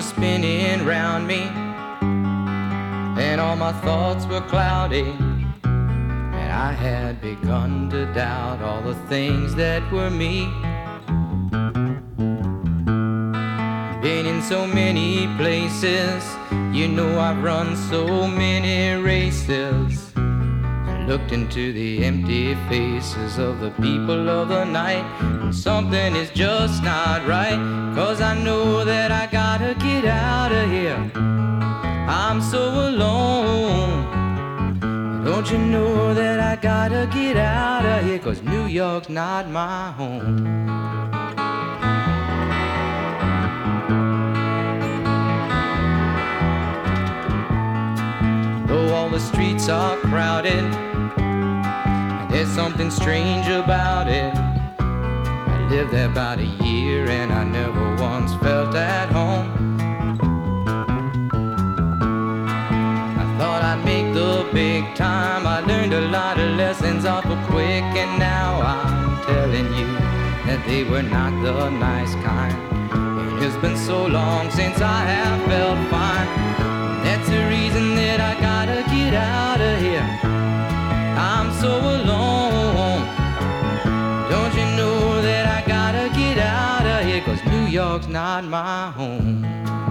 were spinning round me, and all my thoughts were cloudy. And I had begun to doubt all the things that were me. Been in so many places, you know I've run so many races. Looked into the empty faces of the people of the night. And something is just not right, cause I know that I gotta get out of here. I'm so alone. Don't you know that I gotta get out of here? Cause New York's not my home. The streets are crowded, and there's something strange about it. I lived there about a year and I never once felt at home. I thought I'd make the big time. I learned a lot of lessons awful quick, and now I'm telling you that they were not the nice kind. It has been so long since I have felt fine. York's not my home.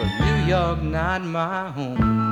Cause New York not my home.